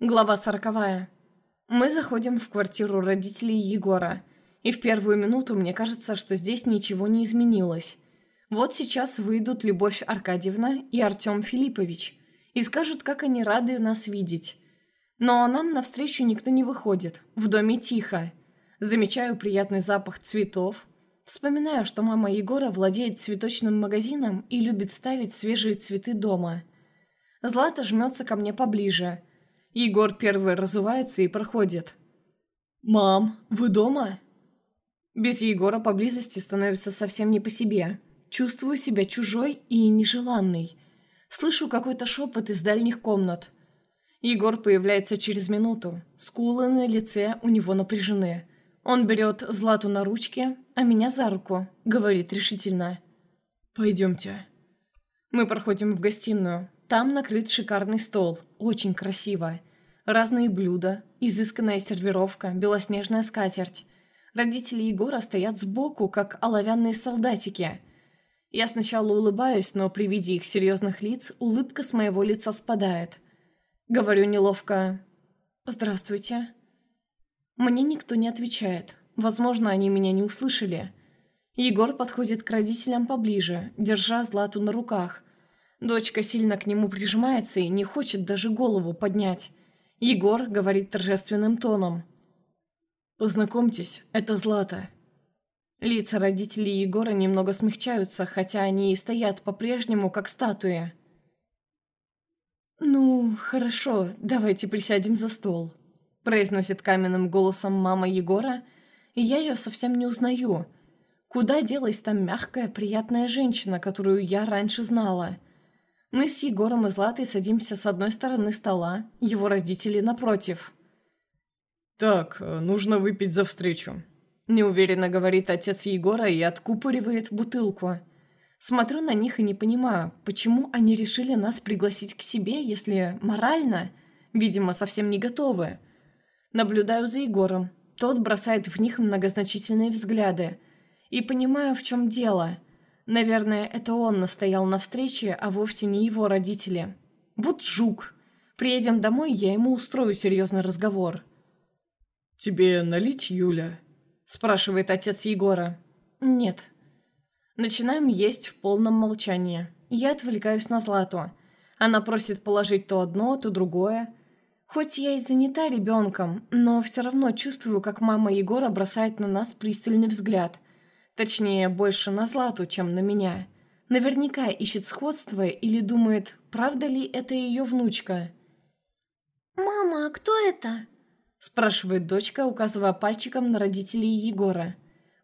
Глава сороковая. Мы заходим в квартиру родителей Егора, и в первую минуту мне кажется, что здесь ничего не изменилось. Вот сейчас выйдут Любовь Аркадьевна и Артем Филиппович и скажут, как они рады нас видеть. Но нам навстречу никто не выходит, в доме тихо. Замечаю приятный запах цветов. Вспоминаю, что мама Егора владеет цветочным магазином и любит ставить свежие цветы дома. Злата жмется ко мне поближе – Егор первый разувается и проходит. «Мам, вы дома?» Без Егора поблизости становится совсем не по себе. Чувствую себя чужой и нежеланной. Слышу какой-то шепот из дальних комнат. Егор появляется через минуту. Скулы на лице у него напряжены. Он берет Злату на ручки, а меня за руку. Говорит решительно. «Пойдемте». Мы проходим в гостиную. Там накрыт шикарный стол. Очень красиво. Разные блюда, изысканная сервировка, белоснежная скатерть. Родители Егора стоят сбоку, как оловянные солдатики. Я сначала улыбаюсь, но при виде их серьезных лиц улыбка с моего лица спадает. Говорю неловко «Здравствуйте». Мне никто не отвечает. Возможно, они меня не услышали. Егор подходит к родителям поближе, держа Злату на руках. Дочка сильно к нему прижимается и не хочет даже голову поднять. Егор говорит торжественным тоном. «Познакомьтесь, это Злата». Лица родителей Егора немного смягчаются, хотя они и стоят по-прежнему, как статуи. «Ну, хорошо, давайте присядем за стол», – произносит каменным голосом мама Егора, и я ее совсем не узнаю. Куда делась там мягкая, приятная женщина, которую я раньше знала – мы с Егором и Златой садимся с одной стороны стола, его родители напротив. «Так, э, нужно выпить за встречу», – неуверенно говорит отец Егора и откупоривает бутылку. Смотрю на них и не понимаю, почему они решили нас пригласить к себе, если морально, видимо, совсем не готовы. Наблюдаю за Егором. Тот бросает в них многозначительные взгляды. И понимаю, в чем дело – Наверное, это он настоял на встрече, а вовсе не его родители. Вот жук. Приедем домой, я ему устрою серьезный разговор. «Тебе налить, Юля?» – спрашивает отец Егора. «Нет». Начинаем есть в полном молчании. Я отвлекаюсь на Злату. Она просит положить то одно, то другое. Хоть я и занята ребенком, но все равно чувствую, как мама Егора бросает на нас пристальный взгляд – Точнее, больше на Злату, чем на меня. Наверняка ищет сходство или думает, правда ли это ее внучка. «Мама, а кто это?» спрашивает дочка, указывая пальчиком на родителей Егора.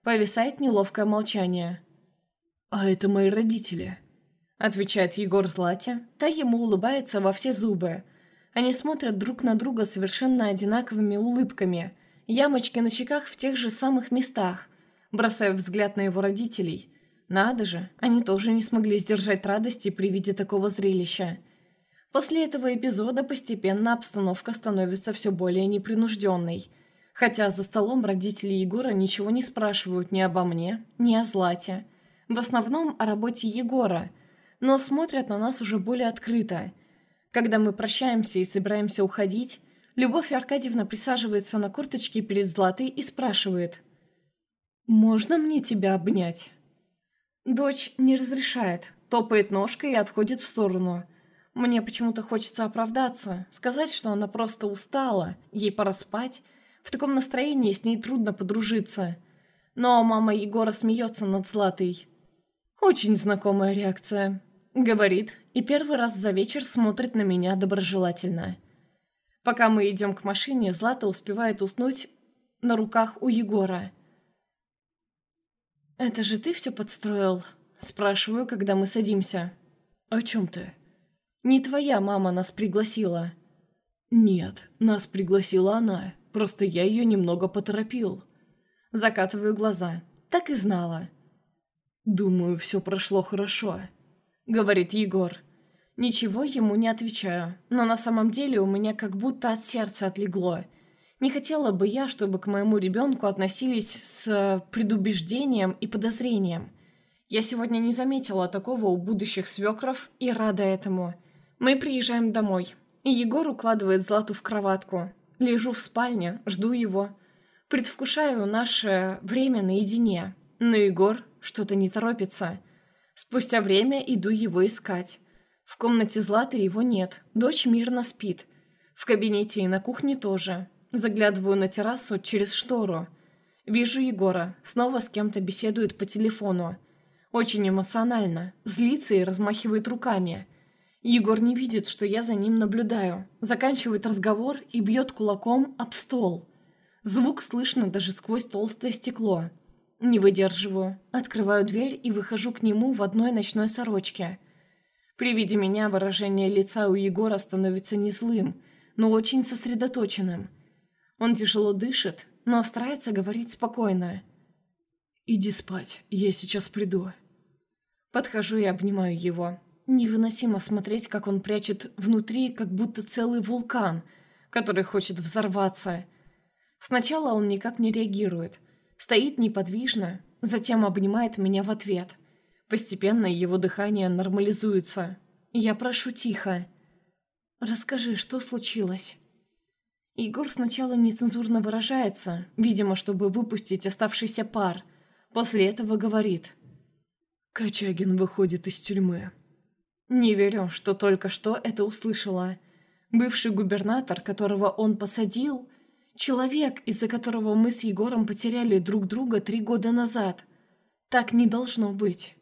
Повисает неловкое молчание. «А это мои родители», — отвечает Егор Злате. Та ему улыбается во все зубы. Они смотрят друг на друга совершенно одинаковыми улыбками. Ямочки на щеках в тех же самых местах, бросая взгляд на его родителей. Надо же, они тоже не смогли сдержать радости при виде такого зрелища. После этого эпизода постепенно обстановка становится все более непринужденной. Хотя за столом родители Егора ничего не спрашивают ни обо мне, ни о Злате. В основном о работе Егора, но смотрят на нас уже более открыто. Когда мы прощаемся и собираемся уходить, Любовь Аркадьевна присаживается на курточке перед Златой и спрашивает – «Можно мне тебя обнять?» Дочь не разрешает, топает ножкой и отходит в сторону. Мне почему-то хочется оправдаться, сказать, что она просто устала, ей пора спать. В таком настроении с ней трудно подружиться. Но мама Егора смеется над Златой. «Очень знакомая реакция», — говорит, и первый раз за вечер смотрит на меня доброжелательно. Пока мы идем к машине, Злата успевает уснуть на руках у Егора — «Это же ты все подстроил?» Спрашиваю, когда мы садимся. «О чем ты?» «Не твоя мама нас пригласила». «Нет, нас пригласила она. Просто я ее немного поторопил». Закатываю глаза. Так и знала. «Думаю, все прошло хорошо», — говорит Егор. Ничего ему не отвечаю, но на самом деле у меня как будто от сердца отлегло. Не хотела бы я, чтобы к моему ребенку относились с предубеждением и подозрением. Я сегодня не заметила такого у будущих свекров и рада этому. Мы приезжаем домой. Егор укладывает Злату в кроватку. Лежу в спальне, жду его. Предвкушаю наше время наедине. Но Егор что-то не торопится. Спустя время иду его искать. В комнате Златы его нет. Дочь мирно спит. В кабинете и на кухне тоже. Заглядываю на террасу через штору. Вижу Егора. Снова с кем-то беседует по телефону. Очень эмоционально. Злится и размахивает руками. Егор не видит, что я за ним наблюдаю. Заканчивает разговор и бьет кулаком об стол. Звук слышно даже сквозь толстое стекло. Не выдерживаю. Открываю дверь и выхожу к нему в одной ночной сорочке. При виде меня выражение лица у Егора становится не злым, но очень сосредоточенным. Он тяжело дышит, но старается говорить спокойно. «Иди спать, я сейчас приду». Подхожу и обнимаю его. Невыносимо смотреть, как он прячет внутри, как будто целый вулкан, который хочет взорваться. Сначала он никак не реагирует. Стоит неподвижно, затем обнимает меня в ответ. Постепенно его дыхание нормализуется. Я прошу тихо. «Расскажи, что случилось?» Егор сначала нецензурно выражается, видимо, чтобы выпустить оставшийся пар. После этого говорит. «Качагин выходит из тюрьмы». Не верю, что только что это услышала. Бывший губернатор, которого он посадил, человек, из-за которого мы с Егором потеряли друг друга три года назад. Так не должно быть.